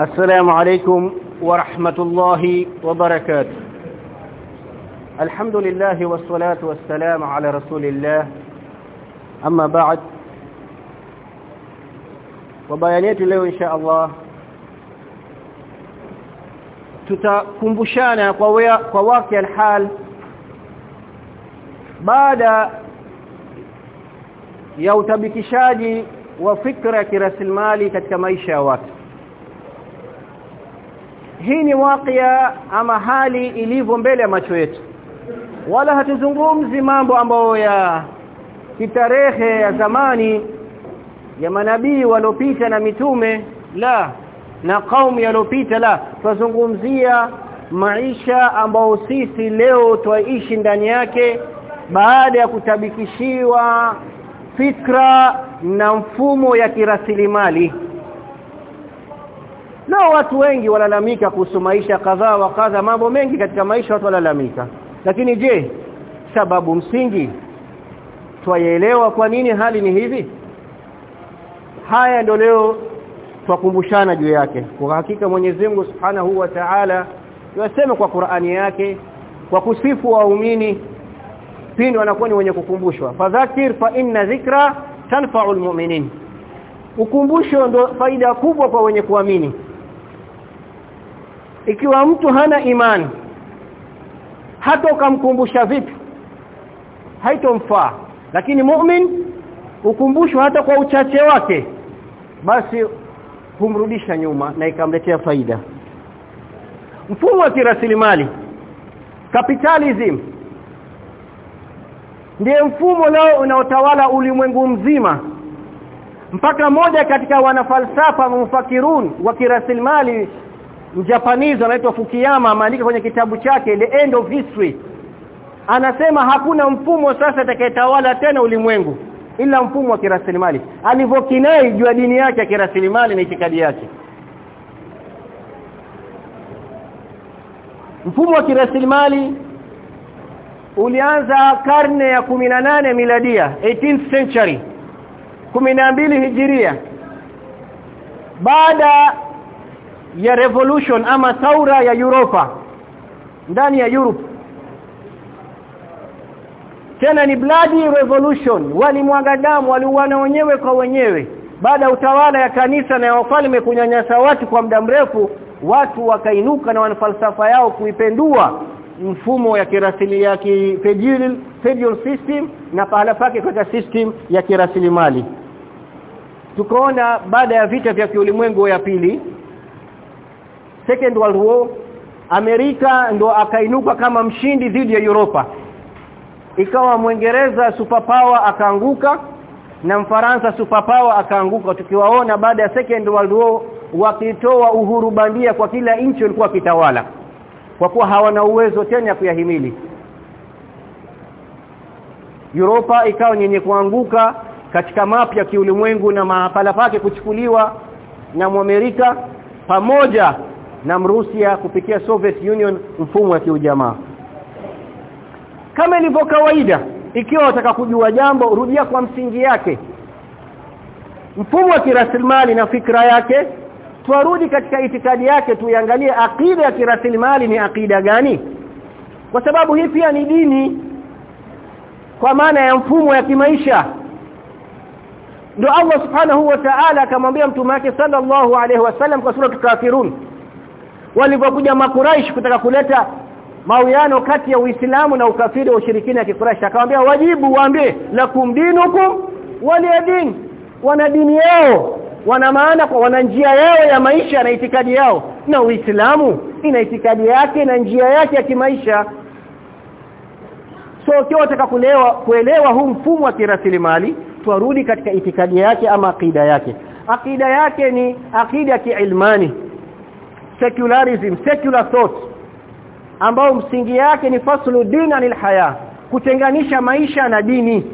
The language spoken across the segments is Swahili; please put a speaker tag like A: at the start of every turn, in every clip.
A: السلام عليكم ورحمة الله وبركاته الحمد لله والصلاة والسلام على رسول الله أما بعد وبيانات leo insha Allah tutakumbushana kwa kwa waki alhal baada ya utabikishaji wa fikra ya kirasilimali katika maisha ya watu hii ni wakia ama hali ilivyo mbele ya macho yetu. Wala hatuzungumzi mambo ambayo ya kitarehe ya zamani ya manabii waliopita na mitume la na kaumu yalopita la. Tuzungumzia maisha ambao sisi leo twaishi ndani yake baada ya kutabikishiwa fikra na mfumo ya kirasilimali nao watu wengi walalamika kuhusu maisha kadhaa wa kadha mambo mengi katika maisha watu walalamika lakini je sababu msingi? Twaelewa kwa nini hali ni hivi? Haya ndio leo twakumbushana juu yake. Kwa hakika Mwenyezi Mungu Subhanahu wa Ta'ala yasema kwa Qur'ani yake kwa kusifu waumini pindi wanakuwa ni wenye kukumbushwa. Fadhakir fa inna dhikra tanfa'u almu'minin ukumbusho ndo faida kubwa kwa wenye kuamini ikiwa mtu hana imani hata ukamkumbusha vipi? Haitomfaa. Lakini mu'min ukumbushwa hata kwa uchache wake basi humrudisha nyuma na ikamletea faida. Mfumo wa kirasilimali capitalism ndiye mfumo leo unaotawala ulimwengu mzima. Mpaka moja katika wanafalsafa mufakirun wa kirasilimali mjapanizi anaitwa Fukuyama ameandika kwenye kitabu chake The End of History. Anasema hakuna mfumo sasa atakayetawala tena ulimwengu ila mfumo wa kirasilimali. Alivyokinai juu dini yake ya kirasilimali na itikadi yake. Mfumo wa kirasilimali ulianza karne ya nane miladia 18th century mbili hijiria. Baada ya revolution ama saura ya Europa ndani ya Europe. Tena ni bloody revolution. Walimwaga damu waliuana wenyewe kwa wenyewe. Baada ya utawala ya kanisa na ya wafalme kunyanyasa watu kwa muda mrefu watu wakainuka na wanafalsafa yao kuipendua mfumo ya kirasili ya federal system na pahala pake kwa system ya kirasilimali tukaona baada ya vita vya kiulimwengu ya pili second world war Amerika ndo akainuka kama mshindi dhidi ya Europa ikawa Mwingereza superpower akaanguka na Mfaransa superpower akaanguka. Tukiwaona baada ya second world war wakitoa uhuru bandia kwa kila nchi ilikuwa kitawala kwa kuwa hawana uwezo tena kuyahimili. Europa ikawa yenye kuanguka katika mapya kiulimwengu na mahala pake kuchukuliwa na mwamerika pamoja na Mrusia kupitia Soviet Union mfumo wa kiujamaa. Kama ilivyo kawaida ikiwa wataka kujua jambo rudia kwa msingi yake. Mfumo wa kirasilimali na fikra yake twarudi katika itikadi yake tuiangalie akida ya kirasilimali ni akida gani. Kwa sababu hii pia ni dini kwa maana ya mfumo ya kimaisha. Ndio Allah subhanahu wa ta'ala akamwambia mtume wake sallallahu alaihi wasallam kwa sura kafirun walipokuja makuraish kutaka kuleta mawiano kati ya Uislamu na ukafiri wa ushirikina kikuraish akamwambia wajibu waambie lakum dinukum waliyadin wana dini yao wana maana kwa wana njia yao ya maisha na itikadi yao. Na Uislamu ina itikadi yake na njia yake ya kimaisha. So ukiwa unataka kuelewa kuelewa huu mfumo wa kirasilimali twarudi katika itikadi yake ama akida yake. Akida yake ni akida ya kiilmani secularism secular thought ambao msingi yake ni faslu din anil haya kutenganisha maisha na dini.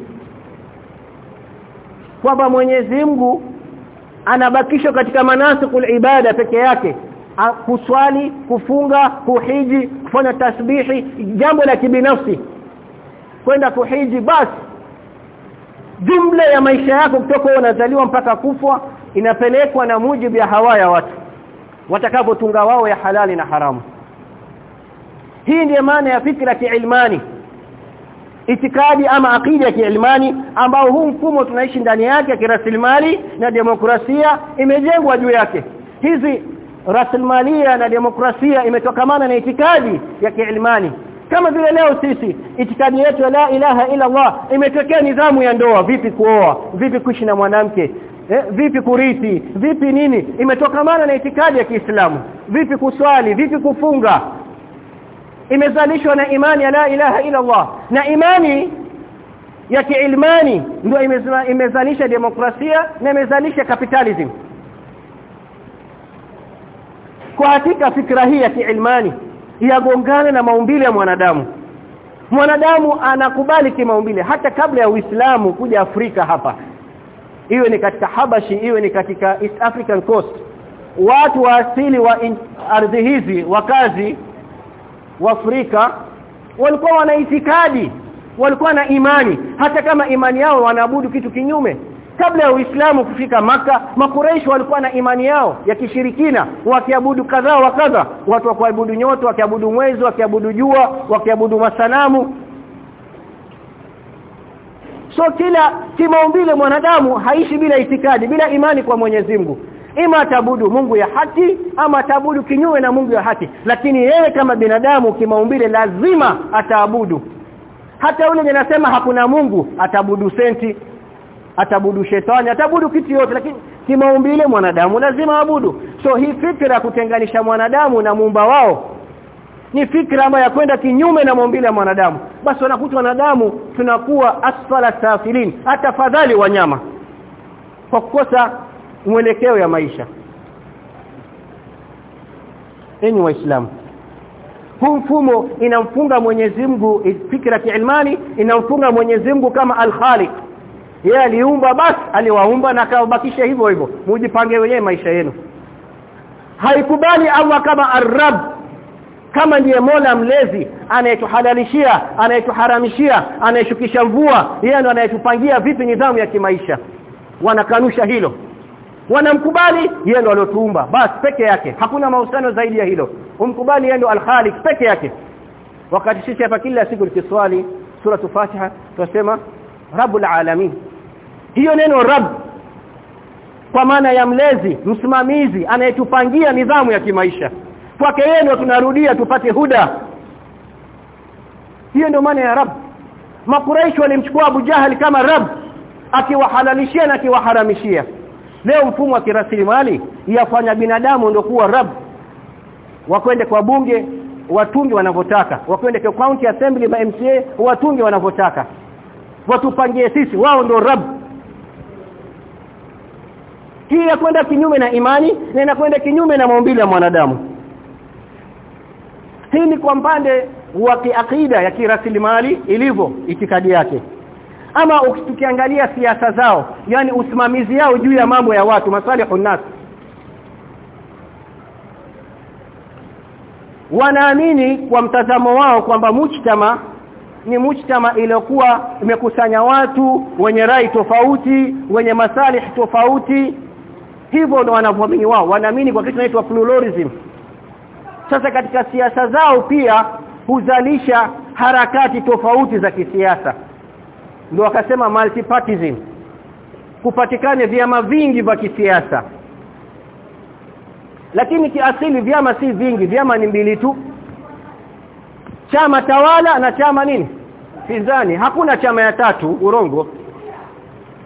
A: Kwamba Mwenyezi Mungu anabakishwa katika manasikul ibada peke yake kuswali kufunga kuhiji kufanya tasbihi jambo la kibinafsi. Kwenda kuhiji basi jumla ya maisha yako kutoka unazaliwa mpaka kufwa inapelekwa na mujibu ya hawa ya watu watakavyotunga wao ya halali na haramu. Hii ndiyo maana ya fikra kiilmani. Itikadi ama akida ya kiilmani ambao huu mfumo tunaishi ndani yake kirasilimali na demokrasia imejengwa juu yake. Hizi rasilimalia na demokrasia imetokamana na itikadi ya kiilmani. Kama vile leo sisi itikadi yetu la ilaha ila Allah imetokea nidhamu ya ndoa. Vipi kuoa? Vipi kuishi na mwanamke eh, vipi kurithi? Vipi nini? Imetokamana na itikadi ya Kiislamu. Vipi kuswali? Vipi kufunga? Imezalishwa na imani ya la ilaha ila Allah. Na imani ya kiilmani ndio imezalisha demokrasia na imezalisha capitalism. Kwa hakika fikra hii ya kiilmani yagongana na maumbile ya mwanadamu. Mwanadamu anakubali kimaumbile hata kabla ya Uislamu kuja Afrika hapa iwe ni katika Habashi iwe ni katika East African Coast. Watu wa asili wa ardhi hizi wakazi wa Afrika walikuwa wana itikadi walikuwa na imani. Hata kama imani yao wanaabudu kitu kinyume. Kabla ya Uislamu kufika maka makureishi walikuwa na imani yao ya kishirikina wakiabudu kadhaa wa kadha. Watu wakiabudu nyoto wakiabudu mwezi wakiabudu jua wakiabudu masanamu so kila kimaumbile mwanadamu haishi bila itikadi bila imani kwa Mwenyezi Mungu. Ima tabudu Mungu ya haki ama tabudu kinyume na Mungu ya haki. Lakini yeye kama binadamu kimaumbile lazima ataabudu. Hata yule anasema hakuna Mungu atabudu senti atabudu shetani atabudu kitu yote lakini kimaumbile mwanadamu lazima abudu so hii fikra kutenganisha mwanadamu na muumba wao ni fikra ambayo yakwenda kinyume na maumbile ya mwanadamu. Basi wanakuta wanadamu tunakuwa asfala safilin hata fadhali wanyama. Kwa kukosa mwelekeo ya maisha. Enyi waislamu huu mfumo inamfunga Mwenyezi Mungu fikra kiilmani inamfunga Mwenyezi Mungu kama al-Khaliq. Yeye aliumba basi aliwaumba na akawabakisha hivyo hivyo. Mujipange wenyewe maisha yenu. Haikubali Allah kama ar-Rabb kama ndiye Mola mlezi anayetuhalalishia anayetuharamishia anayeshukisha mvua yeye ndo anayetupangia vipi nidhamu ya kimaisha. Wanakanusha hilo. Wanamkubali yeye ndo aliotuumba. Basi peke yake. Hakuna mahusiano zaidi ya hilo. Umkubali yeye ndo al-Khaliq peke yake. Wakati sisi hapa kila siku tukiswali sura Fatiha tunasema Rabbul Alamin. Hiyo neno Rabb kwa maana ya mlezi msimamizi anayetupangia nidhamu ya kimaisha kwake yeye ndo tunarudia tupate huda. Hiyo ndio maana ya rab. Makuraishi walimchukua Abu Jahal kama rab akiwahalalishia na akiwaharamishia. Leo mfumo wa kirasilimali yafanya binadamu ndio kuwa rab. Wakwende kwa bunge watunge wanavyotaka. Wakwende kwa county assembly ma MCA watunge wanavyotaka. Watupangie sisi wao ndio rab. Hii ya kwenda kinyume na imani na inakwenda kinyume na maumbile ya mwanadamu hii ni kwa mpande wa kiakida ya kirasilimali ilivyo itikadi yake. Ama ukitukiangalia siasa zao yani usimamizi yao juu ya mambo ya watu masalihu nas wanaamini kwa mtazamo wao kwamba mujtama ni mujtama iliyokuwa imekusanya watu wenye rai tofauti wenye masalih tofauti. Hivyo ndo wanavyoamini wao. Wanaamini kwa kitu kinaitwa pluralism sasa katika siasa zao pia huzalisha harakati tofauti za kisiasa. Ndio wakasema multipartism. Kupatikane vyama vingi vya kisiasa. Lakini kiasili vyama si vingi vyama ni mbili tu. Chama tawala na chama nini? Pinzani. Hakuna chama ya tatu urongo.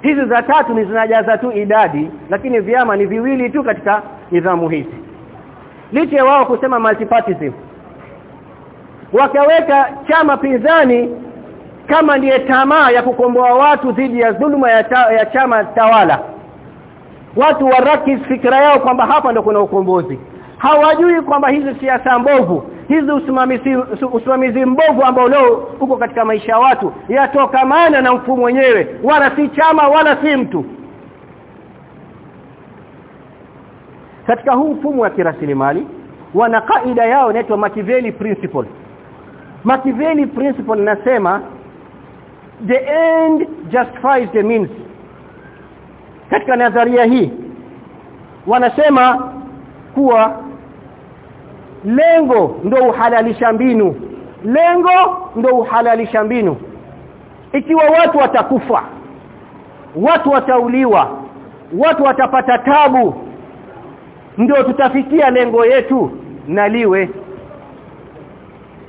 A: Hizi za tatu ni zinajaza tu idadi lakini vyama ni viwili tu katika nidhamu hizi licha ya wao kusema multipartism. Wakaweka chama pinzani kama ndiye tamaa ya kukomboa watu dhidi ya dhuluma ya, ta, ya chama tawala. Watu warakis fikra yao kwamba hapa ndo kuna ukombozi. Hawajui kwamba hizi siasa mbovu hizi usimamizi usimamizi mbovu ambao leo uko katika maisha ya watu yatokamana na mfumo wenyewe. Wala si chama wala si mtu katika huu mfumo wa kirasilimali wana kaida yao inaitwa Machiavelli principle. Machiavelli principle nasema the end justifies the means. Katika nadharia hii wanasema kuwa lengo ndio uhalalisha mbinu. Lengo ndio uhalalisha mbinu. Ikiwa watu watakufa watu watauliwa watu watapata tabu ndio tutafikia lengo yetu na liwe.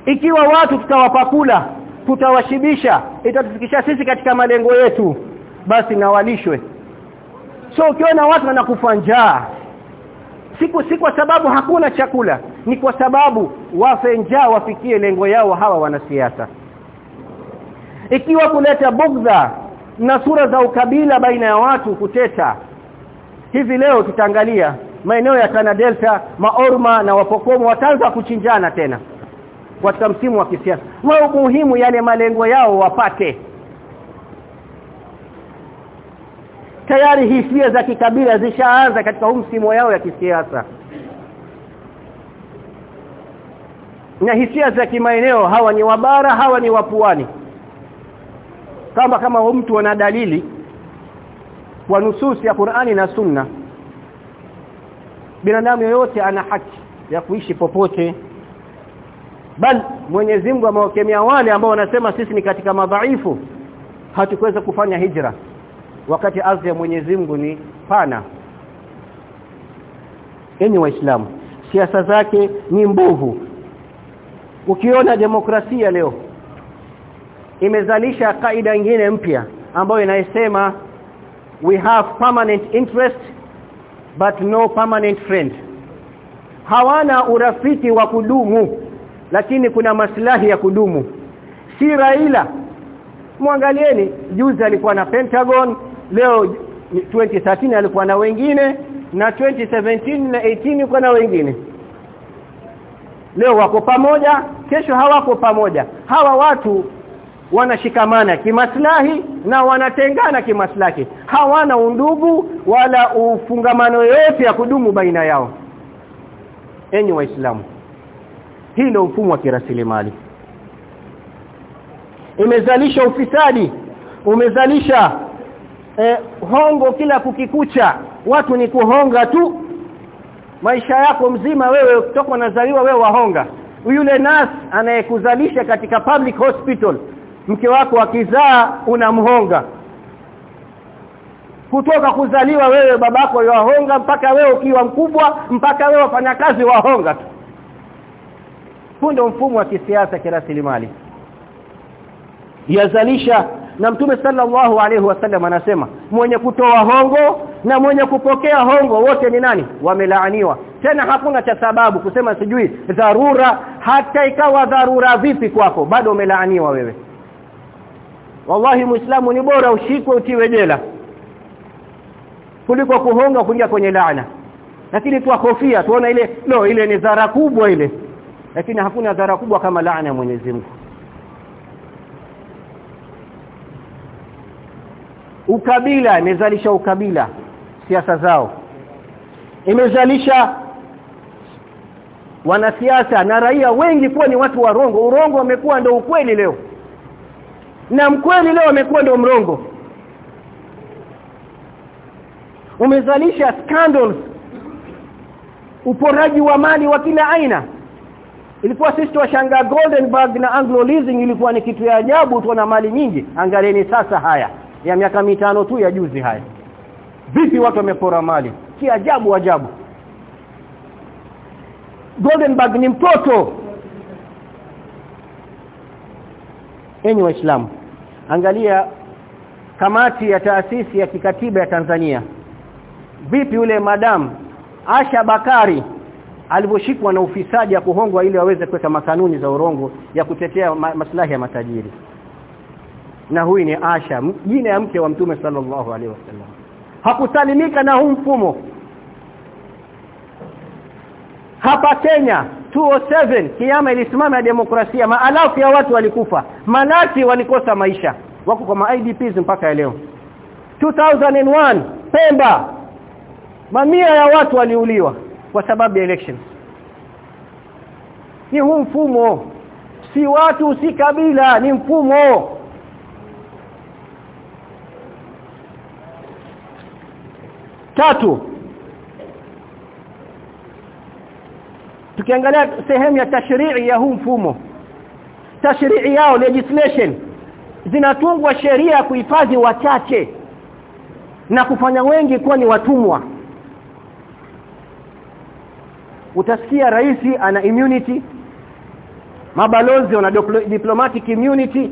A: Ikiwa watu tutawapakula tutawashibisha itatufikisha sisi katika malengo yetu basi nawalishwe so ukiona watu wanakufa njaa siku si kwa sababu hakuna chakula ni kwa sababu wafe njaa wafikie lengo yao hawa wanasiasa. Ikiwa kuleta bugdha na sura za ukabila baina ya watu kuteta hivi leo tutaangalia maeneo ya Tana Delta maorma na wapokomo wataanza kuchinjana tena katika msimu wa kisiasa. Wao muhimu yale malengo yao wapate. Tayari hisia za kikabila zishaanza katika msimu yao ya kisiasa. Na hisia za kimaeneo hawa ni wabara hawa ni wapuani. Kama kama mtu ana dalili kwa nususi ya Qur'ani na Sunna binadamu yoyote ana haki ya kuishi popote. Bal Mwenyezi Mungu amewakemea wale ambao wanasema sisi ni katika madhaifu. Hatukuweza kufanya hijra. Wakati ardhi ya Mwenyezi Mungu ni pana. Enyi waislamu siasa zake ni mbovu. Ukiona demokrasia leo imezalisha kaida nyingine mpya ambayo inasema we have permanent interest but no permanent friend. Hawana urafiki wa kudumu lakini kuna maslahi ya kudumu. Si Raila. Muangalieni juzi alikuwa na Pentagon leo 2013 alikuwa na wengine na 2017 na 18 kwa na wengine. Leo wako pamoja kesho hawako pamoja. Hawa watu wanashikamana kimaslahi na wanatengana kimaslahi. Hawana undugu wala ufungamano yote ya kudumu baina yao. Enyi waislamu hii ndio mfumo wa kirasilimali. Imezalisha ufisadi umezalisha eh, hongo kila kukikucha. Watu ni kuhonga tu. Maisha yako mzima wewe kutoka unazaliwa wewe wahonga. Yule nas anayekuzalisha katika public hospital mke wako akizaa unamhonga. Kutoka kuzaliwa wewe babako wahonga mpaka wewe ukiwa mkubwa mpaka wewe wafanyakazi wahonga tu. Huu ndio mfumo wa kisiasa kirasilimali. Yazalisha na mtume sallallahu alaihi wasallam anasema mwenye kutoa hongo na mwenye kupokea hongo wote ni nani? Wamelaaniwa. Tena hakuna cha sababu kusema sijui dharura hata ikawa dharura vipi kwako bado umelaaniwa wewe wallahi muislamu ni bora ushikwe utiwe jela. Kuliko kuhonga kuingia kwenye laana. Lakini tuwahofia tuona ile no ile ni dhara kubwa ile. Lakini hakuna dhara kubwa kama laana ya Mwenyezi Mungu. Ukabila imezalisha ukabila siasa zao. Imezalisha wanasiasa na raia wengi kuwa ni watu warongo urongo wamekuwa ndio ukweli leo na mkweli leo amekuwa ndio mrongo. Umezalisha scandals. Uporaji wa mali wa kila aina. Ilikuwa sisi tuwashangaa Goldenberg na Anglo Leasing ilikuwa ni kitu ya ajabu tuona mali nyingi. Angalieni sasa haya ya miaka mitano tu ya juzi haya. Vipi watu wamepora mali? Si ajabu ajabu. Goldenberg ni mtoto. Enyi waislamu angalia kamati ya taasisi ya kikatiba ya Tanzania. Vipi yule madam Asha Bakari alivyoshikwa na ufisadi ya kuhongwa ili waweze kuweka makanuni za urongo ya kutetea ma maslahi ya matajiri? Na huyu ni Asha jina ya mke wa mtume sallallahu alaihi wasallam. Hakusalimika na huu mfumo. Hapa Kenya 207 kiama ilisimama ya demokrasia maalafu ya watu walikufa. Malaki walikosa maisha. Wako kwa IDPs mpaka leo. 2001 Pemba. Mamia ya watu waliuliwa kwa sababu ya elections. Ni huu mfumo. Si watu si kabila ni mfumo. Tatu tukiangalia sehemu ya tashrii ya huu mfumo tashrii yao legislation zinatungwa sheria kuhifadhi wachache na kufanya wengi kuwa ni watumwa. Utasikia rais ana immunity mabalozi wana diplomatic immunity.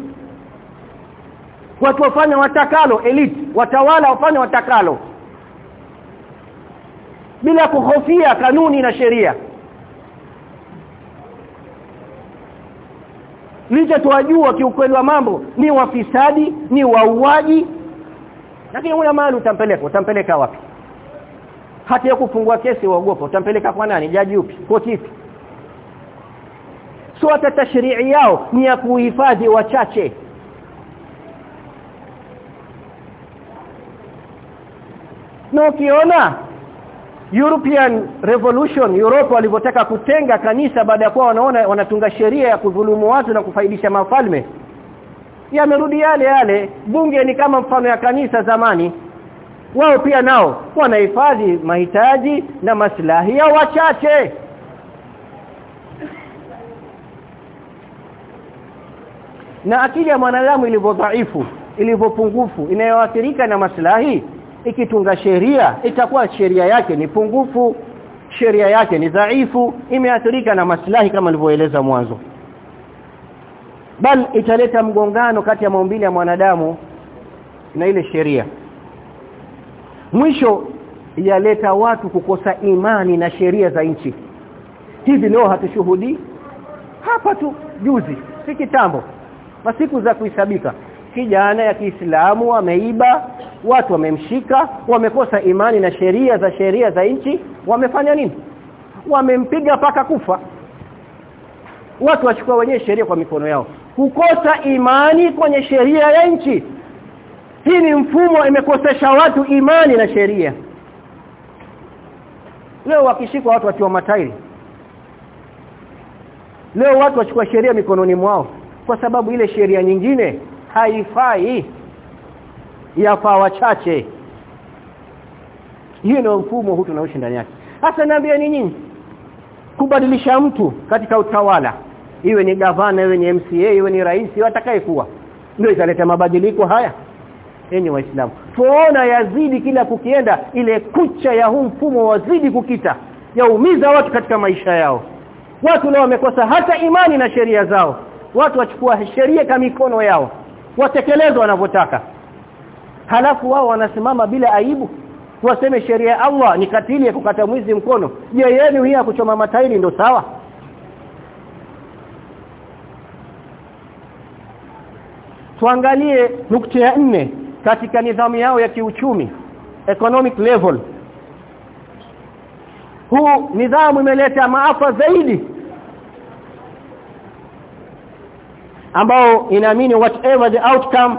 A: Watu wafanya watakalo elite watawala wafanya watakalo bila kuhofia kanuni na sheria licha tuwajua kiukweli wa mambo ni wafisadi ni wauaji. Lakini huyo mali utampeleka utampeleka wapi? Hata kufungua kesi waogopa utampeleka kwa nani? Jaji upi koti ipi? Sio hata tashrii yao ni ya kuhifadhi wachache. Na ukiona European Revolution Europe walivyotaka kutenga kanisa baada ya kuwa wanaona wanatunga sheria ya kudhulumu watu na kufaidisha mafalme. Yamerudi yale yale. Bunge ni kama mfano ya kanisa zamani. Wao pia nao wanahifadhi mahitaji na maslahi ya wachache. Na akili ya mwanadamu ilivyo dhaifu ilivyopungufu inayoathirika na maslahi ikitunga sheria itakuwa sheria yake ni pungufu sheria yake ni dhaifu imeathirika na maslahi kama nilivyoeleza mwanzo. Bal italeta mgongano kati ya maumbile ya mwanadamu na ile sheria. Mwisho yaleta watu kukosa imani na sheria za nchi. Hivi leo hatushuhudi hapa tu juzi si kitambo masiku za kuhisabika kijana ya Kiislamu wameiba watu wamemshika wamekosa imani na sheria za sheria za nchi wamefanya nini? Wamempiga paka kufa. Watu wachukua wenyewe sheria kwa mikono yao. Kukosa imani kwenye sheria ya nchi. Hii ni mfumo imekosesha watu imani na sheria. Leo wakishikwa watu wakiwa matairi. Leo watu wachukua sheria mikononi mwao kwa sababu ile sheria nyingine haifai yafaa wachache. Hiyo ndio mfumo huu tunaoishi ndani yake. Hasa naambia ni nini? Kubadilisha mtu katika utawala iwe ni gavana iwe ni MCA iwe ni rais watakayekuwa ndio italeta mabadiliko haya. Enyi waislamu tuona yazidi kila kukienda ile kucha ya huu mfumo wazidi kukita yaumiza watu katika maisha yao. Watu leo wamekosa hata imani na sheria zao. Watu wachukua sheria kama mikono yao watekelezwa wanavyotaka. Halafu wao wanasimama bila aibu waseme sheria ya Allah ni katili ya kukata mwizi mkono. Je yenu hii ya kuchoma matairi ndo sawa? Tuangalie nukta ya nne katika nidhamu yao ya kiuchumi economic level. Huu nidhamu imeleta maafa zaidi ambao inaamini whatever the outcome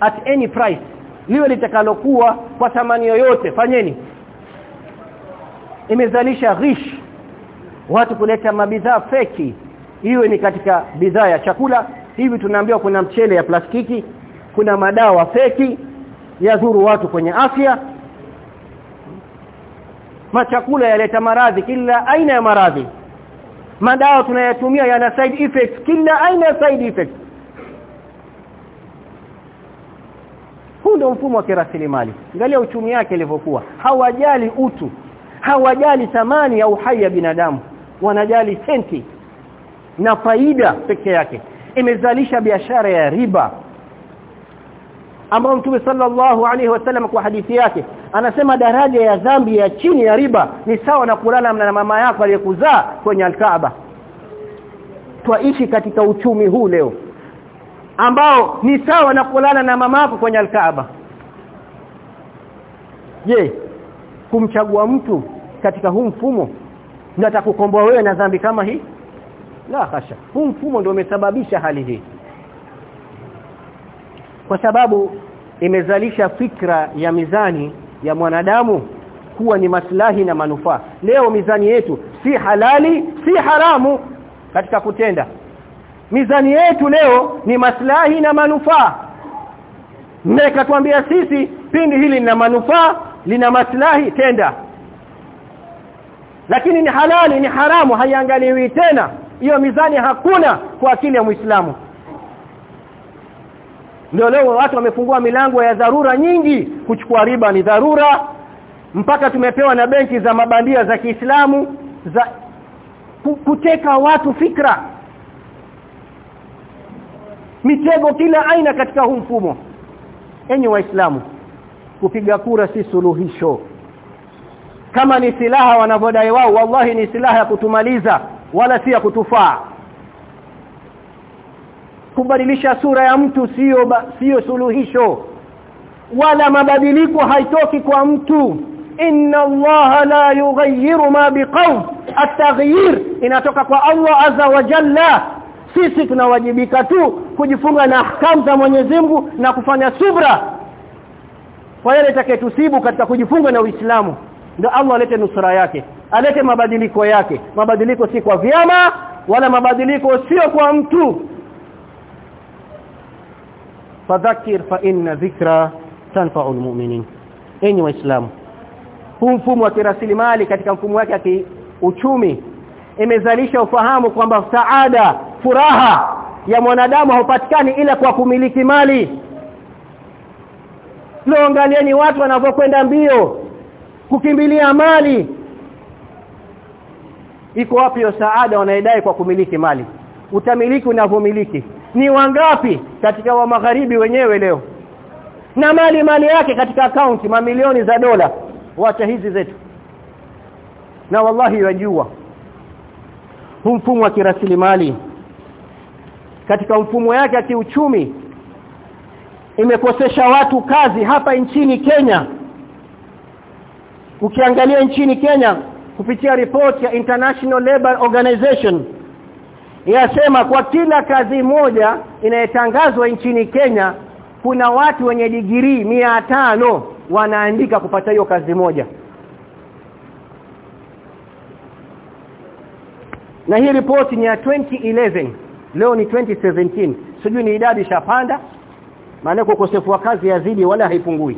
A: at any price liwe litakalokuwa kwa thamani yoyote. Fanyeni. Imezalisha ghish watu kuleta mabidhaa feki iwe ni katika bidhaa ya chakula. Hivi tunaambiwa kuna mchele ya plastiki kuna madawa feki yadhuru watu kwenye afya. Machakula yaleta maradhi kila aina ya maradhi madawa tunayatumia yana side effects. Kila aina side effects. Huu ndio mfumo wa kirasilimali. Angalia uchumi yake ilivyokuwa. Hawajali utu. Hawajali thamani ya uhai ya binadamu. Wanajali senti na faida peke yake. Imezalisha biashara ya riba ambao Mtume sallallahu alaihi wasallam kwa hadithi yake anasema daraja ya dhambi ya chini ya riba ni sawa na kulala na mama yako aliyekuzaa kwenye alkaaba. Twaishi katika uchumi huu leo ambao ni sawa na kulala na mama yako kwenye alkaaba. Je kumchagua mtu katika huu mfumo ndio atakukomboa wewe na dhambi kama hii? La hasha huu mfumo ndio umesababisha hali hii kwa sababu imezalisha fikra ya mizani ya mwanadamu kuwa ni maslahi na manufaa. Leo mizani yetu si halali si haramu katika kutenda. Mizani yetu leo ni maslahi na manufaa. Na ikatuambia sisi pindi hili lina manufaa lina maslahi tenda. Lakini ni halali ni haramu haiangaliwi tena. Hiyo mizani hakuna kwa akili ya Muislamu ndio leo watu wamefungua milango ya dharura nyingi kuchukua riba ni dharura. Mpaka tumepewa na benki za mabandia za Kiislamu za kuteka watu fikra. Mitego kila aina katika huu mfumo. Enyi waislamu kupiga kura si suluhisho. Kama ni silaha wanavodai wao wallahi ni silaha ya kutumaliza wala si ya kutufaa kubadilisha sura ya mtu sio sio suluhisho. Wala mabadiliko haitoki kwa mtu. Inna allaha la yughayyiru ma biqawm. At-taghyir inatoka kwa Allah azza wa jalla. Sisi tunawajibika tu kujifunga na ahkam za Mwenyezi Mungu na kufanya subra. Kwa yale itakayetusibu katika kujifunga na Uislamu ndio Allah alete nusura yake alete mabadiliko yake. Mabadiliko si kwa vyama wala mabadiliko sio kwa mtu fadhakir fa inna dhikra tanfa'u almu'minin. Enyi waislamu huu mfumo wa kirasilimali katika mfumo wake wa kiuchumi imezalisha ufahamu kwamba saada furaha ya mwanadamu haupatikani ila kwa kumiliki mali. Leo angalieni watu wanavyokwenda mbio kukimbilia mali. Iko wapi hiyo saada wanaidai kwa kumiliki mali? Utamiliki unavyomiliki ni wangapi katika wa magharibi wenyewe leo? Na mali mali yake katika akaunti mamilioni za dola wacha hizi zetu. Na wallahi wajua huu mfumo wa kirasilimali katika mfumo yake ya kiuchumi imekosesha watu kazi hapa nchini Kenya. Ukiangalia nchini Kenya kupitia report ya International Labour Organization yasema kwa kila kazi moja inayotangazwa nchini Kenya kuna watu wenye digirii tano wanaandika kupata hiyo kazi moja. Na hii ripoti ni ya 2011 leo ni 2017 sijui ni idadi shapanda maana ukosefu wa kazi yazidi wala haipungui.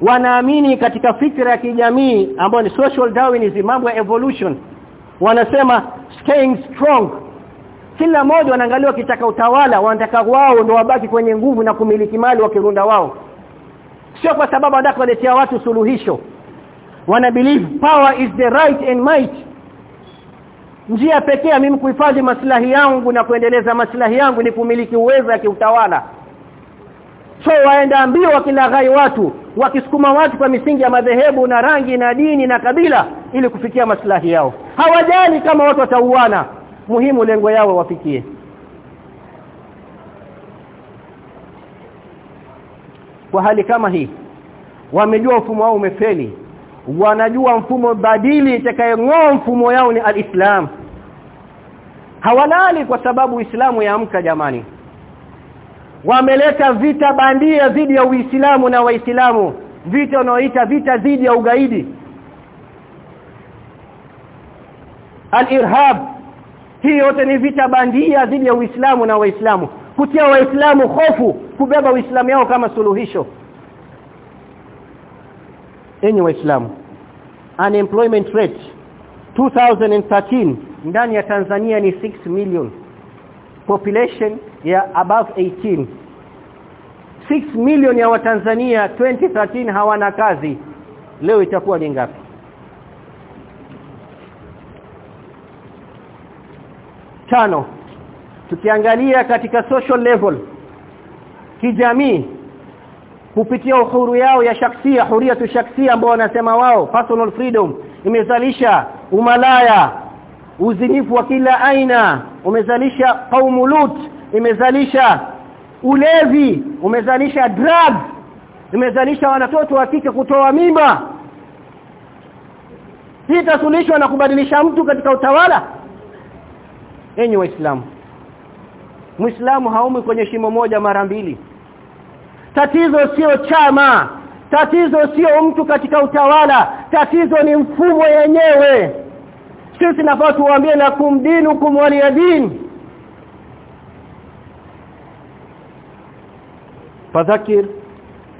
A: Wanaamini katika fikra ya kijamii ambayo ni social darwinism mambo ya evolution wanasema staying strong. Kila mmoja wanaangalia kitaka utawala wanataka wao ndio wabaki kwenye nguvu na kumiliki mali wakirunda wao. Sio kwa sababu wanataka waletea watu suluhisho. Wana believe power is the right and might. Njia pekee mimi kuhifadhi maslahi yangu na kuendeleza maslahi yangu ni kumiliki uwezo ya kiutawala so waenda mbio wakilaghai watu wakisukuma watu kwa misingi ya madhehebu na rangi na dini na kabila ili kufikia maslahi yao. Hawajali kama watu watauana. Muhimu lengo yao wafikie. Kwa hali kama hii wamejua mfumo wao umefeli. Wanajua mfumo badili itakayeng'oa mfumo yao ni alislam. Hawalali kwa sababu Uislamu yaamka jamani wameleta vita bandia dhidi ya Uislamu na Waislamu. Vita wanaoita vita dhidi ya ugaidi. Al-irhab. Hii yote ni vita bandia dhidi ya Uislamu na Waislamu. Kutia Waislamu hofu kubeba Uislamu yao kama suluhisho. Enyi Waislamu unemployment rate 2013 ndani ya Tanzania ni 6 million. Population ya above 18 6 million ya watanzania 2013 hawana kazi. Leo itakuwa ni ngapi? Tano. Tukiangalia katika social level kijamii kupitia uhuru yao ya shaksia huriyatu shaksia ambao wanasema wao personal freedom imezalisha umalaya uzinifu wa kila aina umezalisha kaumu lut imezalisha ulevi umezalisha drugs imezalisha watoto wa kike kutoa mimba. Hii tasulishwa na kubadilisha mtu katika utawala. Enyi waislamu muislamu haumi kwenye shimo moja mara mbili. Tatizo sio chama tatizo sio mtu katika utawala tatizo ni mfumo yenyewe. Sisi nafaa tuwaambie la kumdinu kumwaliyadin fadhakir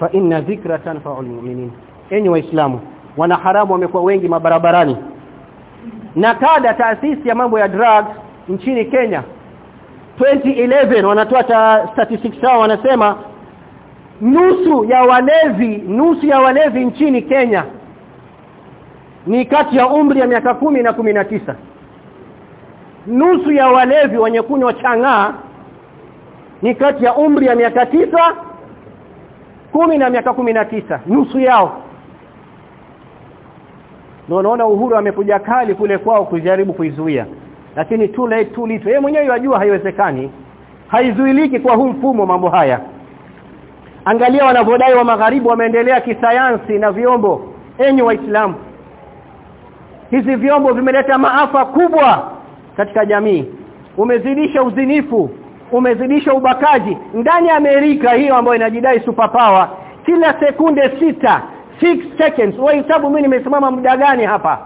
A: fa inna dhikra tanfa'ul mu'minin enyi waislamu wana haramu wamekuwa wengi mabarabarani. Na kada taasisi ya mambo ya drugs nchini Kenya 2011 wanatoa ta statistics zao wanasema nusu ya walevi nusu ya walevi nchini Kenya ni kati ya umri ya miaka kumi na kumi na tisa. Nusu ya walevi wenye kunywa chang'aa ni kati ya umri ya miaka tisa kumi na miaka kumi na tisa nusu yao. Ndio unaona uhuru amekuja kali kule kwao kujaribu kuizuia. Lakini too late yeye mwenyewe yajua haiwezekani. Haizuiliki kwa huu mfumo mambo haya. Angalia wanavodai wa magharibi wameendelea kisayansi na vyombo. Enyi waislamu hizi vyombo vimeleta maafa kubwa katika jamii. Umezidisha uzinifu umezidisha ubakaji ndani ya Amerika hiyo ambayo inajidai superpower kila sekunde sita 6 seconds. Wahesabu mimi nimesimama muda gani hapa?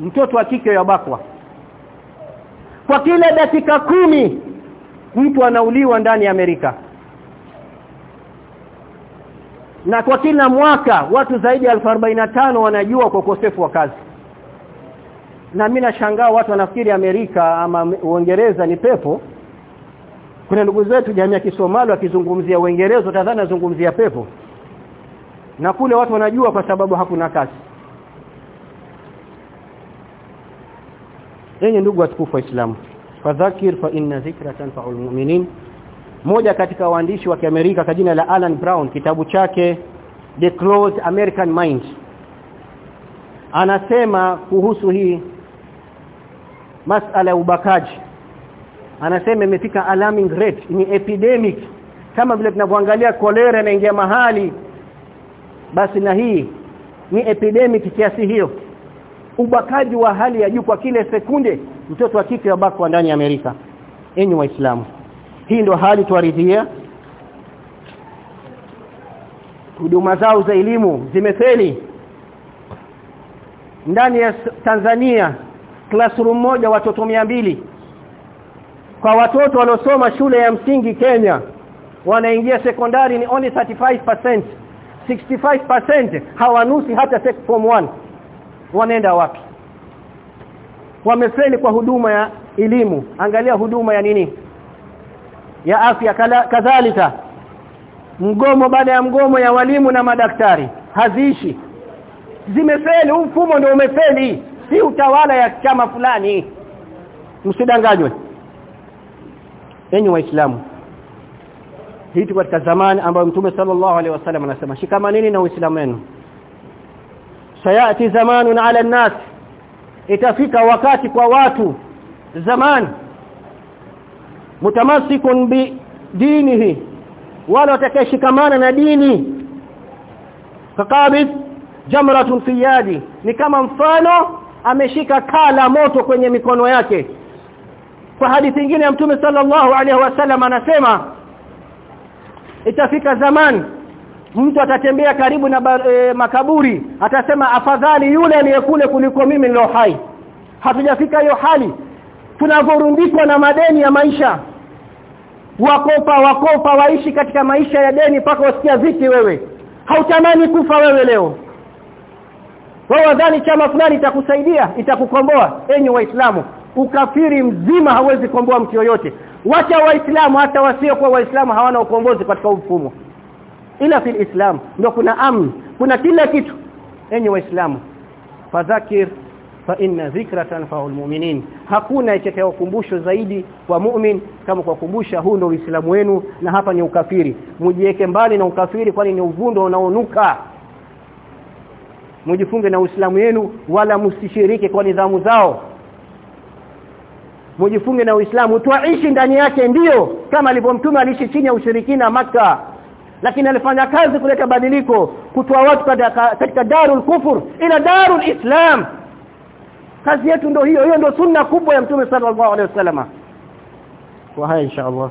A: Mtoto wa kike yabakwa. Kwa kila dakika kumi mtu anauliwa ndani ya Amerika. Na kwa kila mwaka watu zaidi ya 1045 wanajua kwa ukosefu wa kazi. Na mimi nashangaa watu wanafikiri Amerika ama Uingereza ni pepo kuna ndugu zetu jamii ya Kisomali akizungumzia Uingereza utadhani anazungumzia pepo. Na kule watu wanajua kwa sababu hakuna kazi. Enyi ndugu watukufu waislamu fadhakir fa inna dhikra tanfa'ul mu'minin moja katika waandishi wa Kiamerika kwa jina la Alan Brown kitabu chake The Closed American Mind. Anasema kuhusu hii masala ya ubakaji anasema imefika alarming rate ni epidemic. Kama vile tunavyoangalia kolera inaingia mahali basi na hii ni epidemic kiasi hiyo. Ubakaji wa hali ya juu kwa kile sekunde mtoto wa kike wabakwa ndani ya Amerika. Enyi waislamu hii ndio hali tuaridhia huduma zao za elimu zimefeli. Ndani ya Tanzania classroom moja watoto mbili kwa watoto waliosoma shule ya msingi Kenya wanaingia sekondari ni only 35% 65% hawanusi hata sec form 1 wanaenda wapi? Wamefeli kwa huduma ya elimu. Angalia huduma ya nini? Ya afya kadhalika. Mgomo baada ya mgomo ya walimu na madaktari haziishi. Zimefeli mfumo ndio umefeli. Si utawala ya chama fulani. Msidanganywe enyi waislamu hii tu katika zamani ambayo mtume sallallahu alaihi wasallam anasema shikamanini na uislamu wenu. Sayati zamanun ala nas itafika wakati kwa watu zamani. Mutamassikun bi dinihi wala watakayeshikamana na dini. Kakabid jamratun fi yadi ni kama mfano ameshika kala moto kwenye mikono yake kwa hadithi nyingine ya mtume sallallahu alaihi wasallam anasema itafika zamani mtu atatembea karibu na e, makaburi atasema afadhali yule aliyekule kuliko mimi nilo hai. Hatujafika hiyo hali. Tunavorundikwa na madeni ya maisha. Wakopa wakopa waishi katika maisha ya deni paka usikia viti wewe. Hautamani kufa wewe leo. Wewe wadhani chama fulani itakusaidia itakukomboa. Enyi waislamu ukafiri mzima hawezi kuomboa mtu yoyote. Wacha waislamu hata wasio kwa waislamu hawana ukombozi katika mfumo. Ila fil islam ndio kuna amni kuna kila kitu. Enyi waislamu fadhakir fa inna dhikra tanfa'ul mu'minin hakuna itakayokumbusho zaidi kwa mu'min kama kwa kukumbusha huu ndio uislamu wenu na hapa ni ukafiri. Mujiweke mbali na ukafiri kwani ni uvundo unaonuka. Mujifunge na uislamu wenu wala msishiriki kwa nidhamu zao mujifunge na uislamu tuishi ndani yake ndiyo kama alivyomtuma aliishi chini ya ushirikina maka lakini alifanya kazi kuleta badiliko kutoa watu katika, darul kufur ila darul islam. Kazi yetu ndio hiyo hiyo ndio sunna kubwa ya mtume sallallahu alaihi wasallam. Wa haya insha Allah